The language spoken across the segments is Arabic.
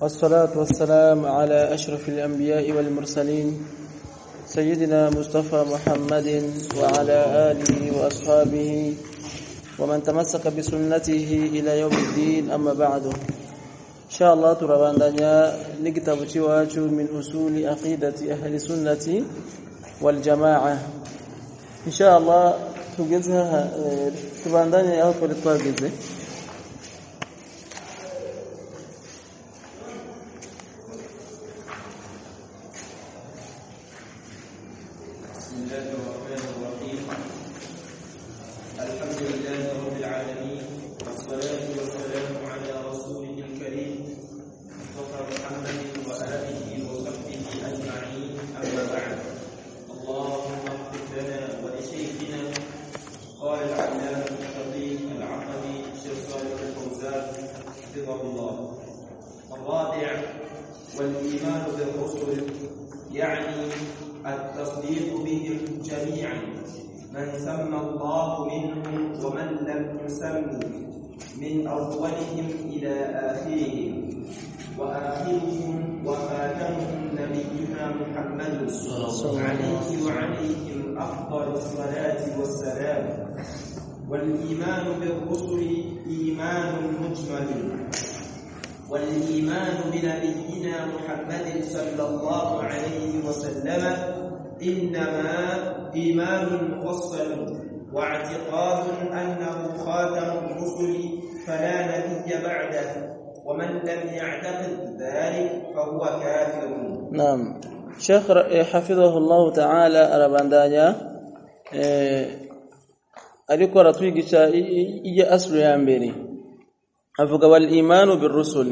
والصلاة والسلام على أشرف الأنبياء والمرسلين سيدنا مصطفى محمد وعلى آله وأصحابه ومن تمسك بسنته إلى يوم الدين أما بعد. إن شاء الله ترابandanya ni kitabu chiwacu min usuli aqidati ahli sunnati wal jamaa insha Allah tugeze tubandanye aho سمى الله منهم ومن لم يسم من أولهم إلى آخرهم. وآخرهم وخاتمهم نبينا محمد عليه وعليهم أفضل الصلاة والسلام. والإيمان بالرسل إيمان مجمل. والإيمان بنبينا محمد صلى الله عليه وسلم إنما إيمان مفصل واعتقاد أنه خاتم الرسل فلا نبي بعده ومن لم يعتقد ذلك فهو كافر نعم شيخ حفظه الله تعالى arabandanya ariko aratwigisha ije aslu ya mbere avuga wal imanu birrusul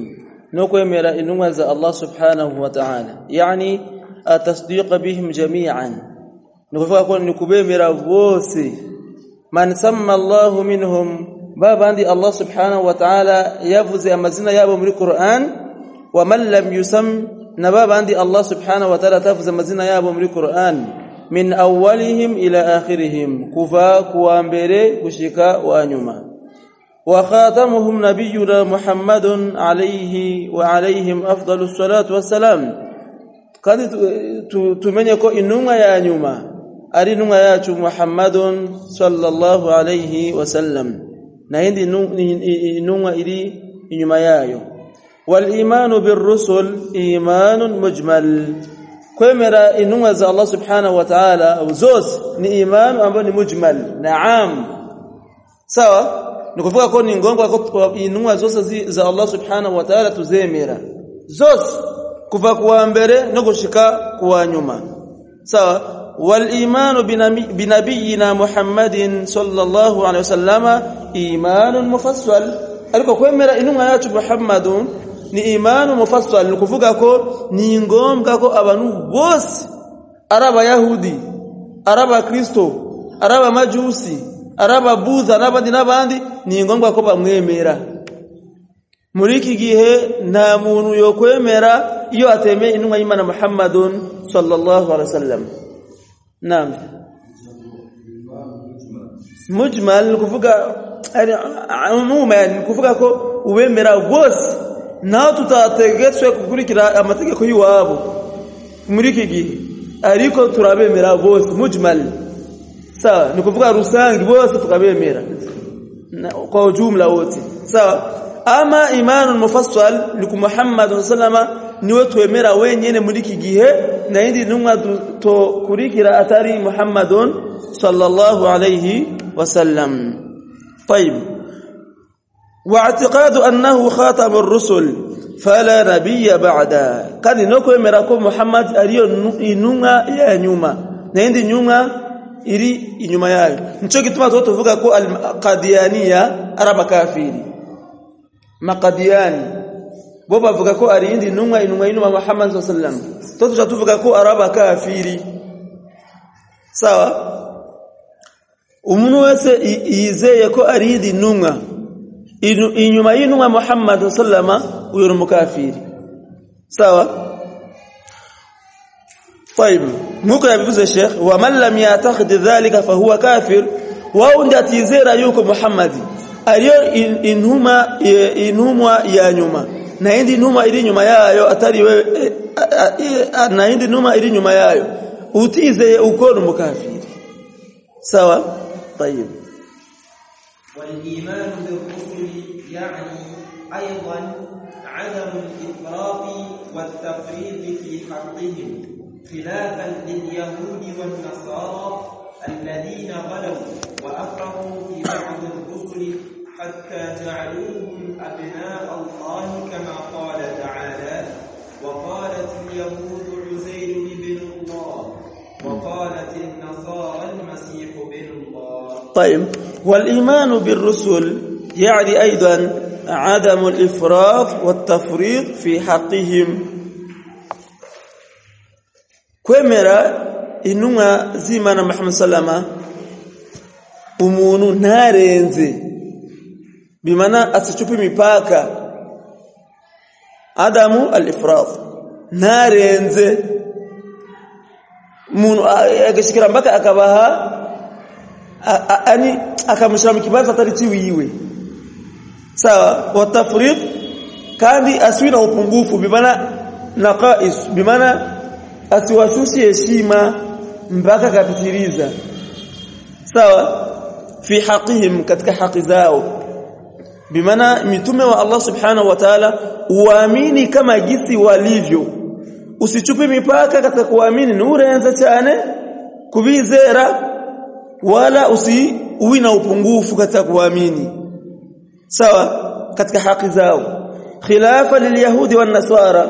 no kwemera intumwa za Allah subhanahu wa ta'ala yani atasdiqa bihim jami'an nukuvuga ko ni kubemera bose man samma Allah minhum babandi Allah subhanahu wa ta'ala yavuze amazina yabo muri Qur'an wa man lam yusam na babandi Allah subhanahu wa ta'ala tavuze amazina yabo muri Qur'an min awwalihim ila akhirihim kuva kuwa mbere kushika wa nyuma وخاتمهم نبينا محمد عليه وعليهم أفضل الصلاة والسلام kandi tumenye ko intumwa ya nyuma arinuma yacu muhammadun sallallahu alayhi wasallam nayindi inuma iri inyuma yayo والايمان بالرسل ايمان مجمل كمرا انوز الله سبحانه وتعالى زُوسْ ني ايمان امبو ني مجمل نعم سوا نكوفوكا كون ني غونغو انوز زوس ز الله سبحانه وتعالى تزيميرا زوس كوفا كوامبره نوكوشيكا كوانيوما سوا wal بنبينا محمد صلى الله عليه وسلم ايمان مفصل ariko kwemera intumwa yacu muhammadun ni imanu mufassal. Nikuvuga ko ni ngombwa ko abantu bose araba yahudi araba kristo araba majusi araba buza n'abandi n'abandi ni ngombwa ko bamwemera muri iki gihe nta muntu yo kwemera iyo atemeye intumwa y'Imana Muhammadun sallallahu alaihi wasallam naam. Mujmal kuvuga umuman kuvuga ko ubemera bose naho tutategetswe gukurikira amategeko y'iwabo muri iki ariko turabemera bose mujmal. Sawa ni kuvuga rusangi bose tukabemera kwa ujumla wote. Sawa. Ama imanun mufassal ni ku Muhammad sallama niwe twemera wenyene muri iki gihe na indi ntumwa to kurikira atari Muhammadun sallallahu alayhi wasallam طيب واعتقاد انه خاتم الرسل فلا نبي بعده kadi no kwemera ko Muhammad ariyo intumwa ya nyuma na indi nyuma iri inyuma yayo nico gituma tuvuga ko al-qadiyaniya araba kafiri maqadiyani bo bavuga ko ari indi ntumwa intumwa y'intumwa Muhammad sallallahu alaihi wasallam to tuja tuvuga ko araba kafiri sawa umuntu wese yizeye ko ari indi ntumwa inyuma y'intumwa Muhammad sallallahu alaihi wasallam uyo mukafiri sawa طيب nkuko yabivuze Sheikh wa man lam ya'taqid dhalika fa huwa kafir wao ndiye atizera yuko Muhammad ariyo in- intumwa e, intumwa ya nyuma Na ntumwa iri nyuma yayo atari we e, a- a- e, na ntumwa iri nyuma yayo utizeye uko ni mukafiri. Sawa? طيب والإيمان بالرسل يعني أيضا عدم الإفراط والتفريط في حقهم خلافا لليهود والنصارى الذين غلوا وأفرطوا في بعض الرسل حتى جعلوهم أبناء الله كما قال تعالى وقالت اليهود عزير بن الله وقالت النصارى المسيح بن الله. طيب والإيمان بالرسل يعني أيضا عدم الإفراط والتفريط في حقهم. kwemera intumwa z'Imana Muhammad sallama umuntu ntarenze bimaana asichupi mipaka. Adamu alifrad. Narenze munu akashikira mpaka akabaha yani akamushira kibanza atarichiwiwe sawa? Watafrid kandi aswina na upungufu. Bimaana naqais. Bimaana asiwashushe heshima mpaka akapitiliza. Sawa? Fi haqihim katika haki zao bimana mitume wa Allah subhanahu wa ta'ala uamini kama jinsi walivyo. Usichupe mipaka katika kuamini ni urenze cyane kubizera wala usi uwi na upungufu katika kuamini. Sawa katika haki zao. Khilafa lilyahudi wan nasara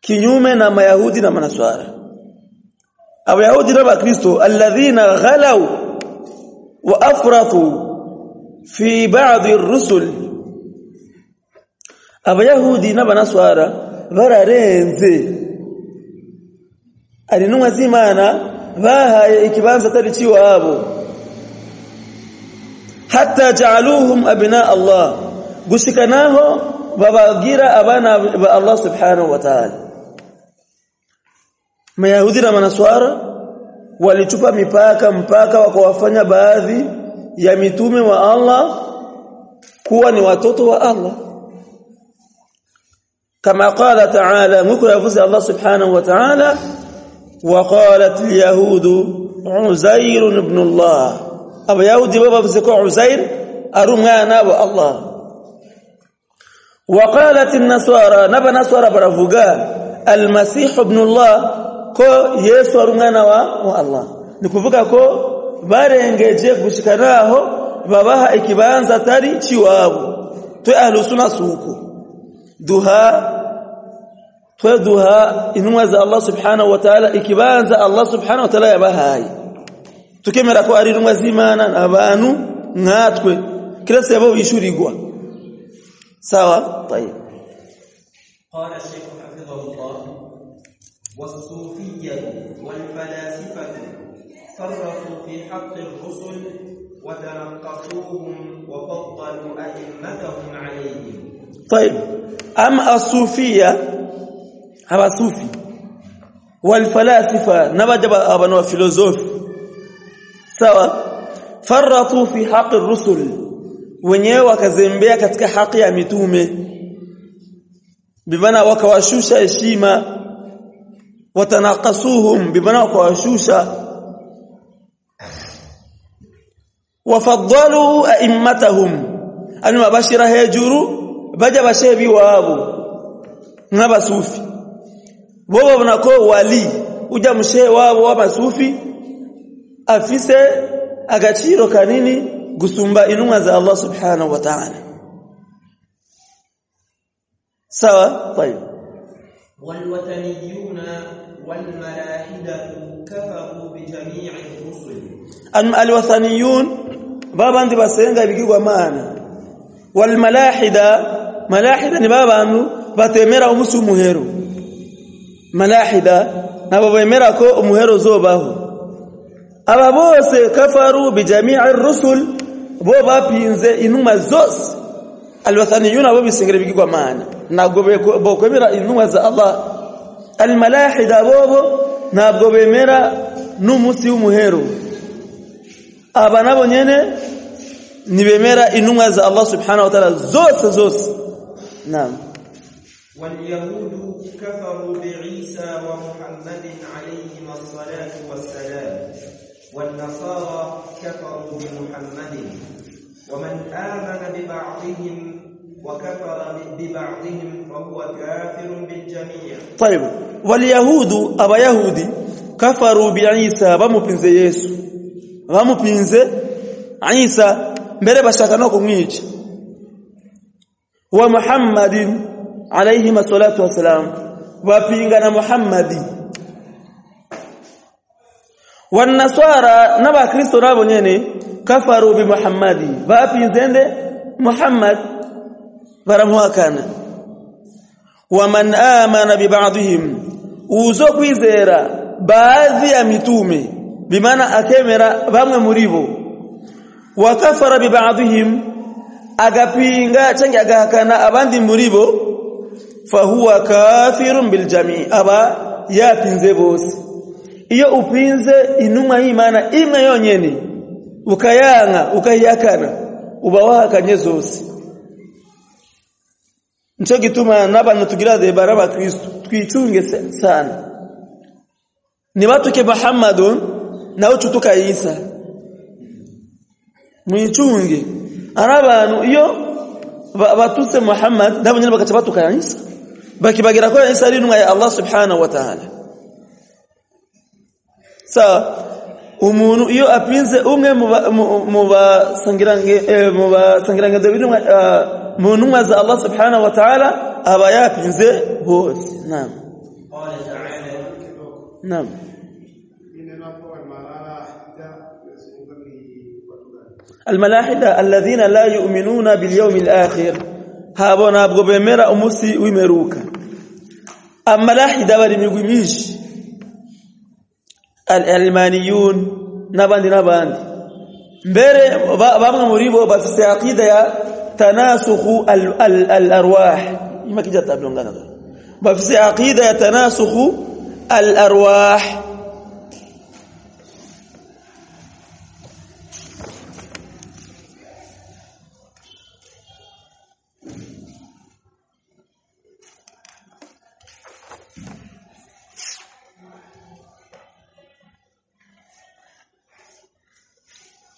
kinyume na mayahudi na manaswara. Abayahudi na bakristo alladhina ghalaw wa afratu fi ba'd ar-rusul abayahudi na banaswara bararenze ari numwe z'Imana bahaye ikibanza atari ciwabo hatta ja'aluhum abna Allah gushikanaho babagira abana ba Allah subhanahu wa ta'ala Mayahudi na Manaswara walichupa mipaka mpaka wakawafanya baadhi ya mitume wa Allah kuwa ni watoto wa Allah kama qala ta'ala muko yafuzi Allah subhanahu wa ta'ala وقالت اليهود عزير ابن الله ابو يهودي بابا بزكو عزير ارمانا الله وقالت النصارى نبى نصارى برفوغا المسيح ابن الله ko yesu arumwana wa, wa Allah nikuvuga ko barengeje gushikanaho babaha ikibanza tari ciwabo twe ahlu sunna suko duha twe duha intumwa za Allah subhanahu wa ta'ala ikibanza Allah subhanahu wa ta'ala yabahaye tukemera ko ari intumwa z'Imana abantu nkatwe kila sebo bishurirwa sawa tayeb قال الشيخ حفظه الله والصوفية والفلاسفة فرطوا في حق الرسل وتنقصوهم وفضلوا أئمتهم عليهم. طيب أما الصوفية؟ هذا صوفي والفلاسفة نبجب أبنوا الفيلوزوف سوا. فرطوا في حق الرسل. wenyewe wakazembea katika haki ya mitume bimana wakawashusha heshima watanaqasuhum bimana wakawashusha wafaddalu a'immatahum ani mabashira hejuru baja bashebi wabo nk'abasufi bo babona ko wali uja mushehe wabo w'abasufi afise agaciro kanini gusumba intumwa za Allah subhanahu wa ta'ala sawa طيب والوثنيون والملاحدة كفروا بجميع الرسل alwathaniyun babandi basenga ibigirwa mana. Wal malahida malahida ni babantu batemera umusi umuhero malahida nabo bemera ko umuhero zobaho aba bose kafaru bi jami'i rusul bo bapinze inuma zose. Alwathaniyuna abo bisengera ibigirwa mana. Ntabwo bo kwemera inuma za Allah. Almalahida bobo ntabwo bemera n'umusi w'umuhero aba nabo nyene nibemera intumwa za Allah subhanahu wa ta'ala zose zose. Naam. واليهود كفروا بعيسى ومحمد عليهما الصلاة والسلام والنصارى كفروا بمحمد ومن آمن ببعضهم وكفر ببعضهم فهو كافر بالجميع طيب واليهود aba yahudi kafaru biisa bamupinze yesu. Bamupinze. Isa mbere bashaka no kumwica. Wa muhammadin alayhi salatu wassalam. Bapingana muhammadi. Wanaswara n'abakristo nabo nyene kafaru bi muhammadi. Bapinze nde muhammad. Baramuhakana waman amana bi ba'dihim. Uzo kwizera baadhi ya mitume bimana akemera bamwe muribo. Wakafara bi ba'dihim agapinga cyangwa agahakana abandi muribo fahuwa kafirun bil jami' aba yapinze bose. Iyo upinze inuma y'Imana imwe yonyene ukayanga ukayakana uba wahakanye zose. Nico gituma n'abantu tugira debara ba Kristo twicunge sana. Nibatuke Muhammadun na utu tukayisa mwichunge. Arabantu iyo batutse Muhammad nabo nyine bakaca batukayisa bakibagira ko yisa ari intumwa ya Allah subhanahu wa ta'ala. Sa umuntu iyo apinze umwe mu basangirange eh, mu basangirange dabintumwa umuntu ah, ntumwa Allah subhanahu wa ta'ala aba yapinze bose naam. Naam. الملاحدة الذين لا يؤمنون باليوم الآخر. هابون نابغو بمرا أمسي ويمروك. الملاحدة ورميقميش العلمانيون نباندي نباندي مبري بابنا مريبو بس سيعقيد يا تناسخ ال ال الأرواح. يمكن جاتا بلونغانا بس سيعقيد يا تناسخ الأرواح.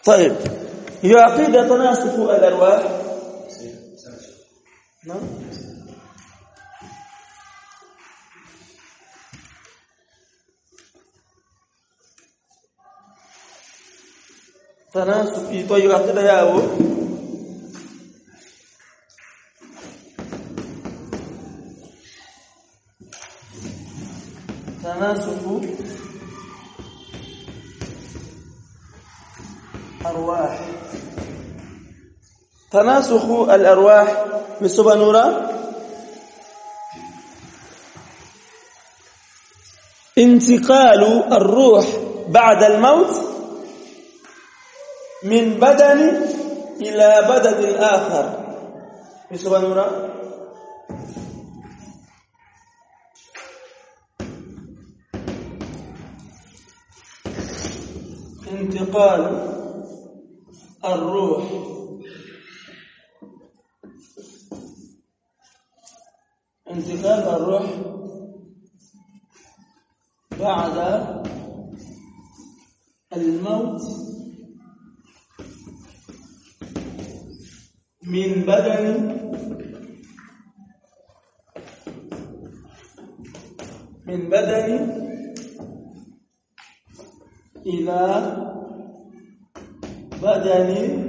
طيب هي عقيدة تناسخ الأرواح نعم تناسخ طيب عقيدة يا أبو تناسخ أرواح تناسخ الأرواح بسبب نورا انتقال الروح بعد الموت من بدن إلى بدن آخر بسبب نورا انتقال الروح. انتقال الروح بعد الموت من بدن من بدن إلى بدني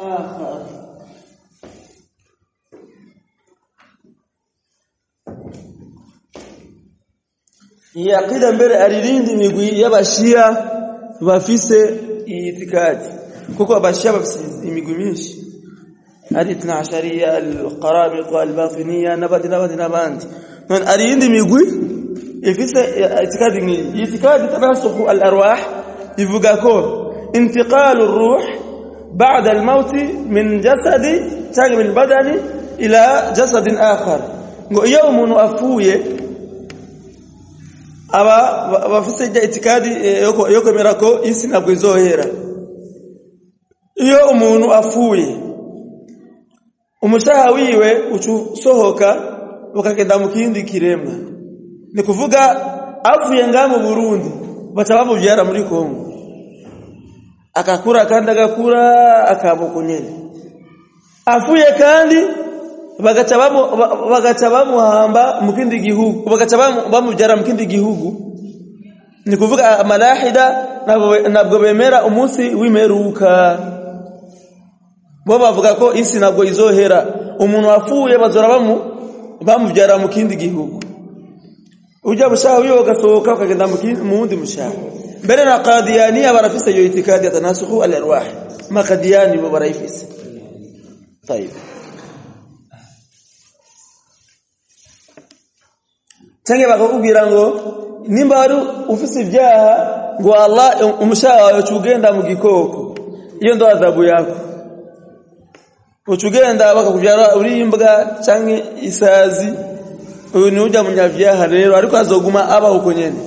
آخر. يعقيد أمبر أريدين دميقوي يبشيا بفيسي إيتكاد كوكو أبشيا بفيسي دميقوي ميش. أريدنا عشرية القرابط والباطنية نبادي نبادي نبادي من أريدين دميقوي يفيسي إيتكاد إيتكاد تبعصه الأرواح. Ivuga ko intiqalu ar-ruh ba'da al-maut min jasadi cyangwa min badani ila jasadin akhar. Ngo iyo umuntu afuye aba bafite itikadi yoko yoko ko isi ntabwo izohera iyo umuntu afuye umushaha wiwe ucusohoka ukagenda mu kindi kiremwa ni kuvuga avuye ngamu Burundi baca bamuvyara muri Kongo akakura kanda gakura akabuko afuye kandi bagaca bamu hamba mukindi mu kindi gihugu bagaca bamujara mukindi gihugu. Ni malahida nabwo bemera umunsi w'imeruka. Bo bavuga ko isi nabwo izohera. Umuntu afuye bazora bamu bamubyara mukindi gihugu. Ujya bushaha wiyo gasohoka ukagenda mu wundi mushaha mbere na qadiyani barafise iyo itikadi ya tanasukhu al-arwah makadiyani bo barayifise طيب Tange bakakubwira ngo nimba wari ufise ibyaha ngo Allah umushaha wawe cugenda mu gikoko iyo ndo adhabu yako ucugenda bakakubyara uri imbwa canke isazi uyu ni ujya munyavyaha rero ariko azoguma aba uko nyene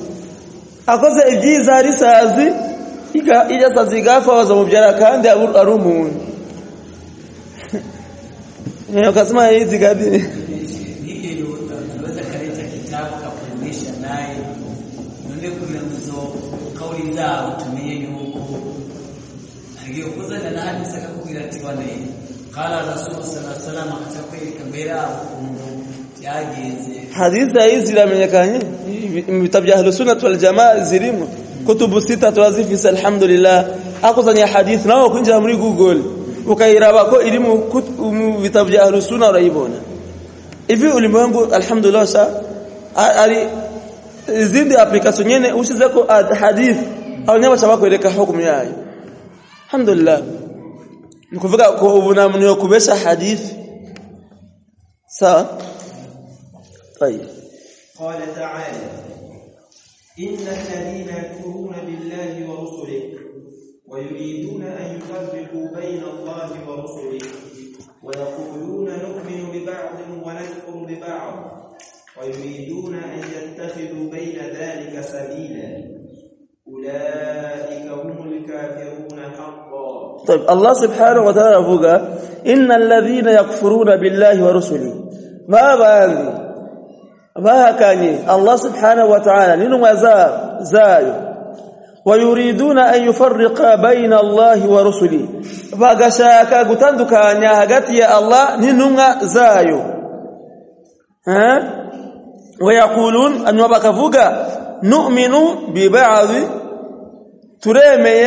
akoze ibyiza risazi ijya sazigafaza mubyara kandi arumuntu niyo kasema hizi gadi ndio hadithi hizi ziramenyekanye. Mu vitabu vya ahlus sunnah wal jamaa zilimu kutubu sita tuwazifisa alhamdulillah. Akuzanya hadithi nawe kunja muri google. Ukairaba ko ilimu vitabu vya ahlus sunnah urayibona hivi ulimwengu alhamdulillah sa ali zindi application nyene ushize ko hadith au nyama sababu kueleka hukumu yayo alhamdulillah. Nikuvuga ko ubu na mnyo kubesha hadithi. Sawa طيب. قال تعالى إن الذين يكفرون بالله ورسله ويريدون أن يفرقوا بين الله ورسله ويقولون نؤمن ببعض ونكفر ببعض ويريدون أن يتخذوا بين ذلك سبيلا. أولئك هم الكافرون حقا. طيب الله سبحانه وتعالى فوق إن الذين يكفرون بالله ورسله ما بان وهكاني الله سبحانه وتعالى لنما زار زار ويريدون أن يفرق بين الله ورسله. وقشاك قتندك أن يهجتي الله لنما زار ها؟ ويقولون أن وبك فوق نؤمن ببعض تريمي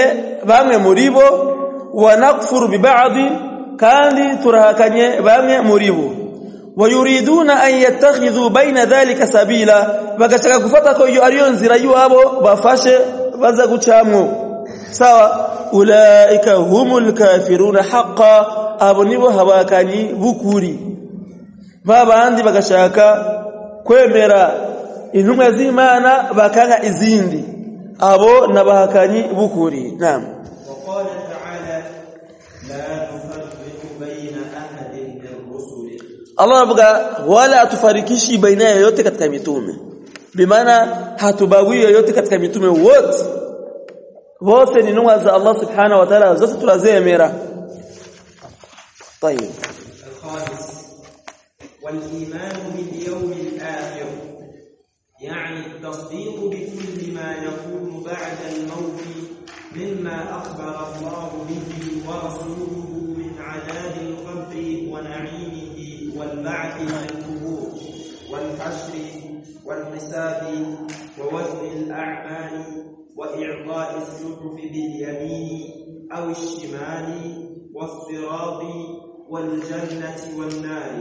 بامي مريبو ونكفر ببعض كان ترهكني بامي مريبو. Wayuriduna an yattakhidhu baina dhalika sabila bagashaka kufata ko iyo ariyo nzira yuwabo bafashe baza gucamwo sawa ulaika humul kafiruna haqqan abo nibo habakanyi bukuri babandi bagashaka kwemera intumwa z'Imana bakanga izindi abo nabahakanyi bukuri naam Allah anavuga wala atufarikishi baina ya yote katika mitume bimaana hatubagui yoyote katika mitume wote wote ni nunga za Allah subhanahu wa ta'ala zote tunazemera طيب الخامس والإيمان باليوم الآخر يعني التصديق بكل ما يكون بعد الموت مما أخبر الله به ورسوله من عذاب القبر ونعيمه والبعث من القبور والحشر والحساب ووزن الأعمال وإعطاء الصحف باليمين أو الشمال والصراط والجنة والنار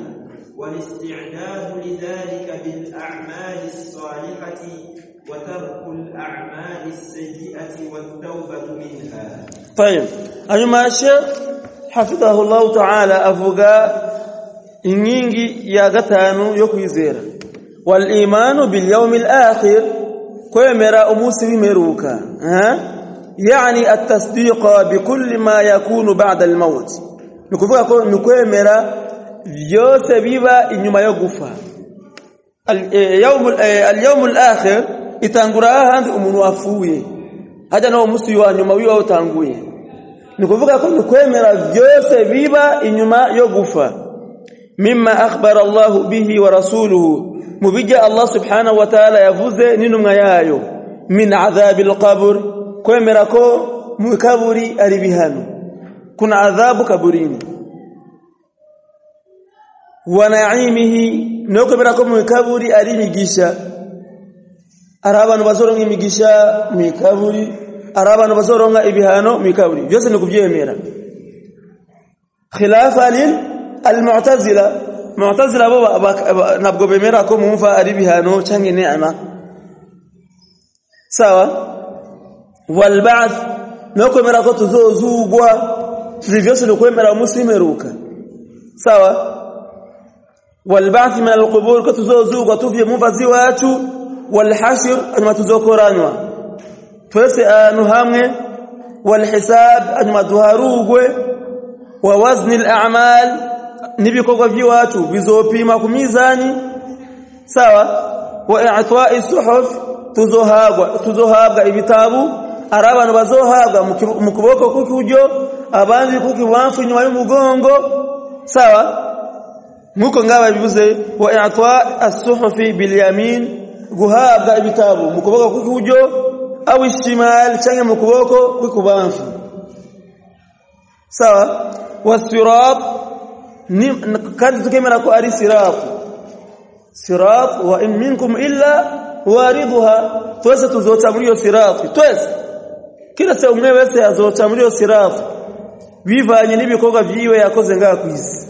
والاستعداد لذلك بالأعمال الصالحة وترك الأعمال السيئة والتوبة منها. طيب أيما الشيخ حفظه الله تعالى أفوغا ingingi ya gatanu yo kwizera wal imanu bil yawmil akhir kwemera umunsi eh yani at-tasdiq bi kulli ma yakunu ba'da al-maut nikuvuga ko nikwemera byose biba inyuma yo gufa. Al-yawm al-yawm al-akhir itangura handi umuntu wafuye haja no umunsi wa nyuma wiwa utanguye. Nikuvuga ko nikwemera byose biba inyuma yo gufa mimma akhbara Allah bihi wa rasuluhu mubija Allah subhanahu wa ta'ala yavuze n'intumwa yayo min adhabil qabr kwemera ko mu kaburi ari bihano kuna adhabu kaburini wa na'imihi no kwemera ko mu kaburi ari migisha ari abantu bazoronka imigisha mu kaburi ari abantu bazoronka ibihano mu kaburi byose ni kubyemera khilafa lil المعتزلة. معتزلة بابا نبغو بميرا كوم مفا اديبها نو تشاني نعمة. سوا. والبعث. نوكو ميرا كو تزو زوغوا. ريفيوس نوكو ميرا مسلميروكا سوا. والبعث من القبور كو تزو زوغوا. توفي مفا زيواتو. والحشر ان ما تذكرانوا فسي انهامه والحساب أنما ما ظهروغوا ووزن الأعمال. Nibikorwa by'iwacu bizopima ku mizani. Sawa? Wa i'ta'i suhuf tuzohabwa tuzohabwa ibitabu ari abantu bazohabwa mu kuboko k'ukuryo abandi kukibamfu nyuma y'umugongo. Sawa? Nkuko ngaba bivuze wa i'twa'i as-suhufi bil yamin guhabwa ibitabu mu kuboko k'ukuryo au ishimal change mu kuboko kw'ikubamfu sawa? Wasirat ni kandi tukemera ko ari sirat sirat wa in minkum illa waridha twese tuzoca muri iyo sirat twese kila se umwe wese azoca muri iyo sirat bivanye n'ibikorwa byiwe yakoze ngaha ku isi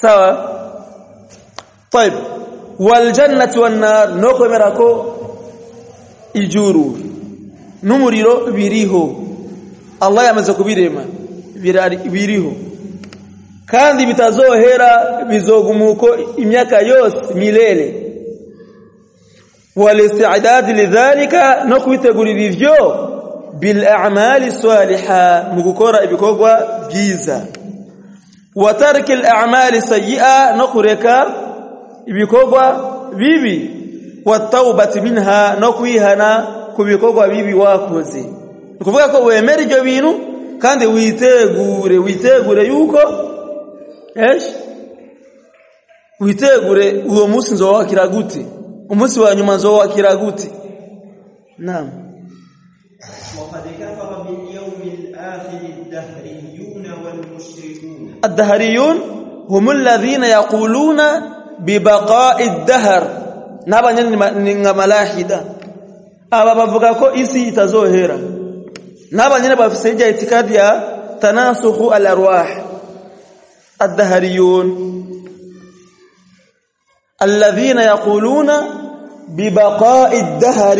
sawa طيب والجنه والنار no kwemera ko ijuru n'umuriro biriho Allah yamaze kubirema biriho kandi bitazohera bizogumuko imyaka yose milele. Walisti'dad lidhalika no kwitegurira ivyo bil a'mali salihah mugukora ibikogwa byiza. Wa tarki al a'mali sayyi'a nokureka ibikogwa bibi. Wa tawbati minha nokwihana kubikogwa bibi wakoze. Ukuvuga ko wemera ibyo bintu kandi witegure witegure yuko إيش؟ ejo witegure uwo munsi nzowakira gute? Umunsi wa nyuma nzowakira gute? Naam. الدهريون هم الذين يقولون ببقاء الدهر نبا نين ملاحدا ابا بفوكا كو اسي تزوهيرا نبا نين بفسيجا اتكاد يا تناسخ الارواح الذهريون الذين يقولون ببقاء الدهر.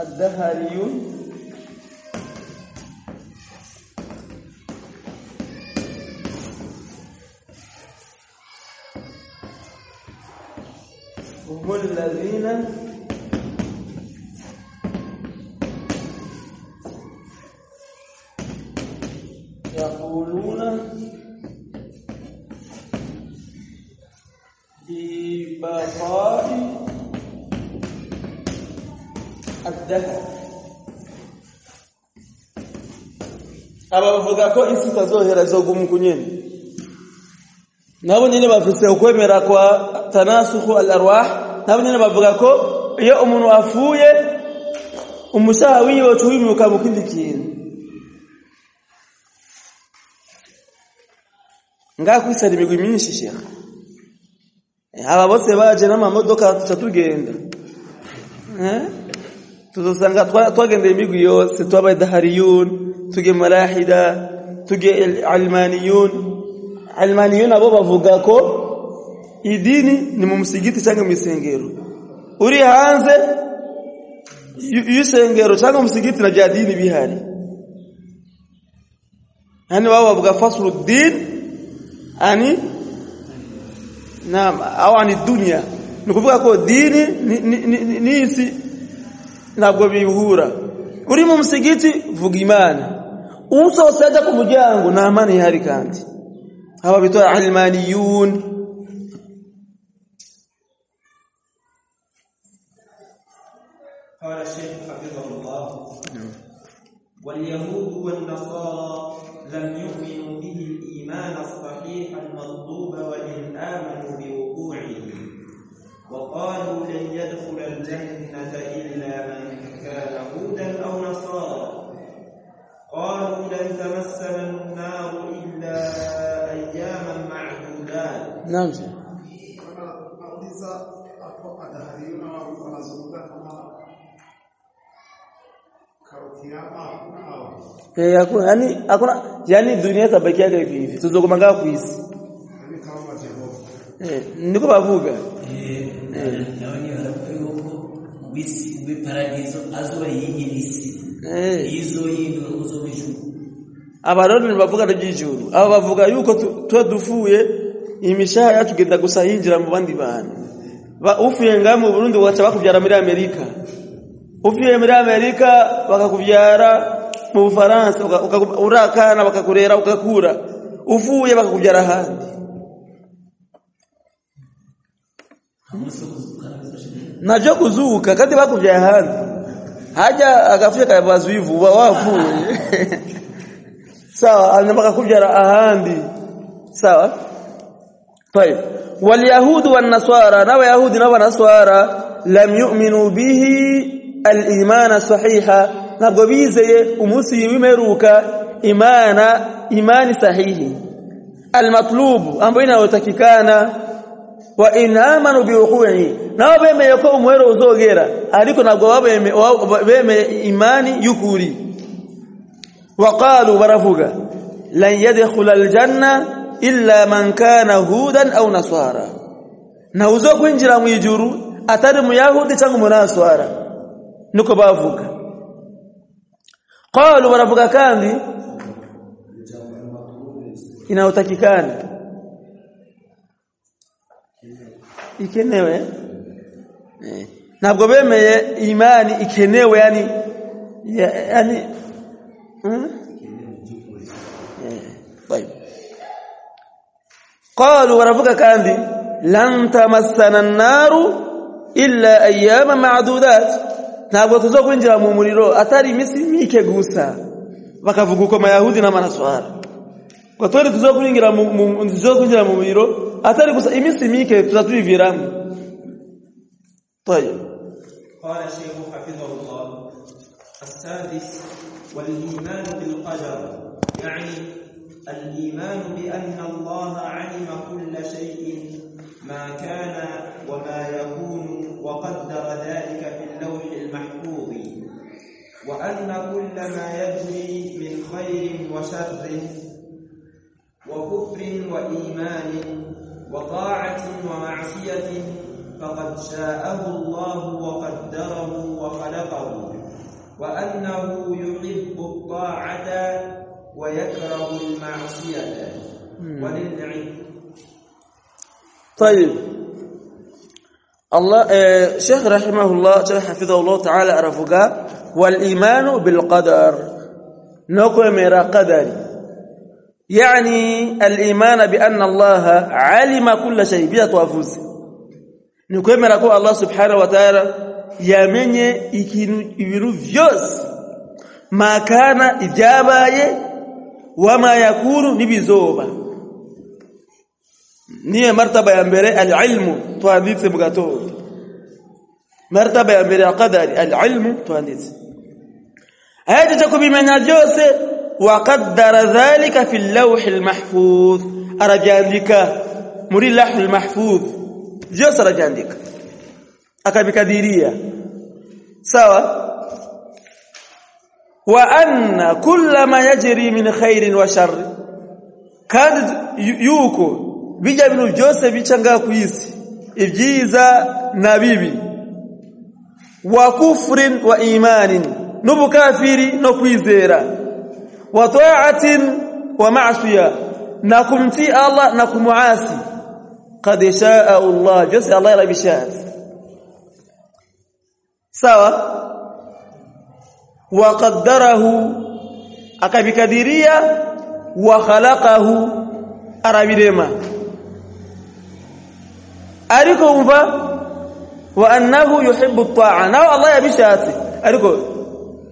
الذهريون هم الذين yaquluna bi baqa'i aba bavuga ko isi tazohera zoguma ku nabo nyene bafise ukwemera kwa tanasukhu al-arwah? Nabo nyene bavuga ko iyo umuntu afuye umushaha wiwe cuyumuka mu kindi kintu. Ngaha kwisara imigwi myinshi shekha aba bose baje n'amamodoka tuca tugenda. Eh? Tuzosanga twagendeye imigwi yose twabaye dahariyun tuge malahida tuge almaniyun. Almaniyun abo bavuga ko idini ni mu musigiti cyangwa mu uri hanze y'isengero cyangwa mu musigiti na jadini dini bihari. Hani wao bavuga faslu din ani naam au ani dunya ni kuvuga ko dini ni isi ntabwo bihura uri mu musigiti vuga imana usosajya ku muryango nta mana ihari kandi aba bitwa almaniyun قال الشيخ حفظه الله واليهود والنصارى لم يؤمنوا به الإيمان الصحيح المطلوب وإن آمنوا بوقوعه وقالوا لن يدخل الجنة إلا من كان هودا أو نصارى. قالوا لن تمسنا النار إلا أياما معدودات. naam Sheikh. Eh hakuna yani hakuna yani dunia tabakiaga hivi. Hivi Tuzokumanga kuishi eh niko bavuga. Eh, w'iparadizo azoba yiyirisi eh. Izo abaroni bavuga by'ijuru Aba bavuga yuko tu- tuba dufuye imishaha yacu genda gusahinjira mu bandi bantu Ba- ufuye nga mu Burundi wacha bakubyara muri Amerika ufuye muri Amerika bakakubyara mu Bufaransa uka- uka- urakana bakakurera ukakura ufuye bakakubyara ahandi umunsi wo kuzukana bizoshira najo kuzuka kandi bakubyaye ahandi haja agafye kabazu ivu uba wavuye sawa hanyuma akakubyara ahandi sawa طيب واليهود والنصارى نبا يهود نبا نصارى لم يؤمنوا به al-imana sahiha nagobizeye umuslimu imeruka imana imani sahihi. Al-matlubu ambayo inayotakikana wa in bi wuqu'i nabo bemeye ko umwero uzogera ariko nabwo babeme bemeye imani yukuri. Waqalu baravuga lan yadkhula aljanna illa man kana hudan au nasara. Na uzo kwinjira mwijuru atari cyangwa nuko bavuga qalu baravuga kandi inayotakikana ikenewe eh ntabwo bemeye imani ikenewe yani ya- yani hmm? طيب قالوا ورفق كاندي لن تمسنا النار إلا أياما معدودات ntabwo tuzokwinjira mu muriro atari imisi mike gusa bakavuga uko mayahudi n'amanaswara ngo twere tuzokwinjira mu tuzokwinjira mu muriro atari gusa imisi mike tuzatubiviramo طيب قال الشيخ حفظه الله السادس والإيمان بالقدر يعني الإيمان بأن الله علم كل شيء ما كان وما يكون وقدر ذلك وأن كل ما يجري من خير وشر وكفر وإيمان وطاعة ومعصية فقد شاءه الله وقدره وخلقه وأنه يحب الطاعة ويكره المعصية. وللعلم. طيب. الله آه شيخ رحمه الله حفظه الله تعالى عرفك والإيمان بالقدر. نقوى ميرا قدر. يعني الإيمان بأن الله علم كل شيء بيا توافوز نقوى ميرا الله سبحانه وتعالى يميني إكينو فيوز. ما كان إجابه وما يكون نبي زوبا. نية مرتبة يمبري العلم تواندث مغاتور مرتبة يمبري القدر العلم تواندث هذا تكون بمعنى جوس وقدر ذلك في اللوح المحفوظ. أرجع عندك مري اللوح المحفوظ. جوس أرجع عندك أكبر كديرية سوا. وأن كل ما يجري من خير وشر. كان يوكو. بيجا من الجوس بيجا كويس إبجيزا نبيبي. وكفر وإيمان. N'ubukafiri no kwizera wa ta'atin wa ma'siya na kumti Allah na kumuasi qad sha'a Allah jasi Allah yarabishat sawa wa qaddarahu akabikadiria wa khalaqahu arabirema ariko umva wa annahu yuhibbu at-ta'a nawe Allah yabishatse ariko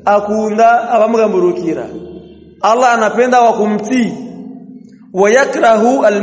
akunda abamugamburukira Allah anapenda wa kumtii wa yakrahu al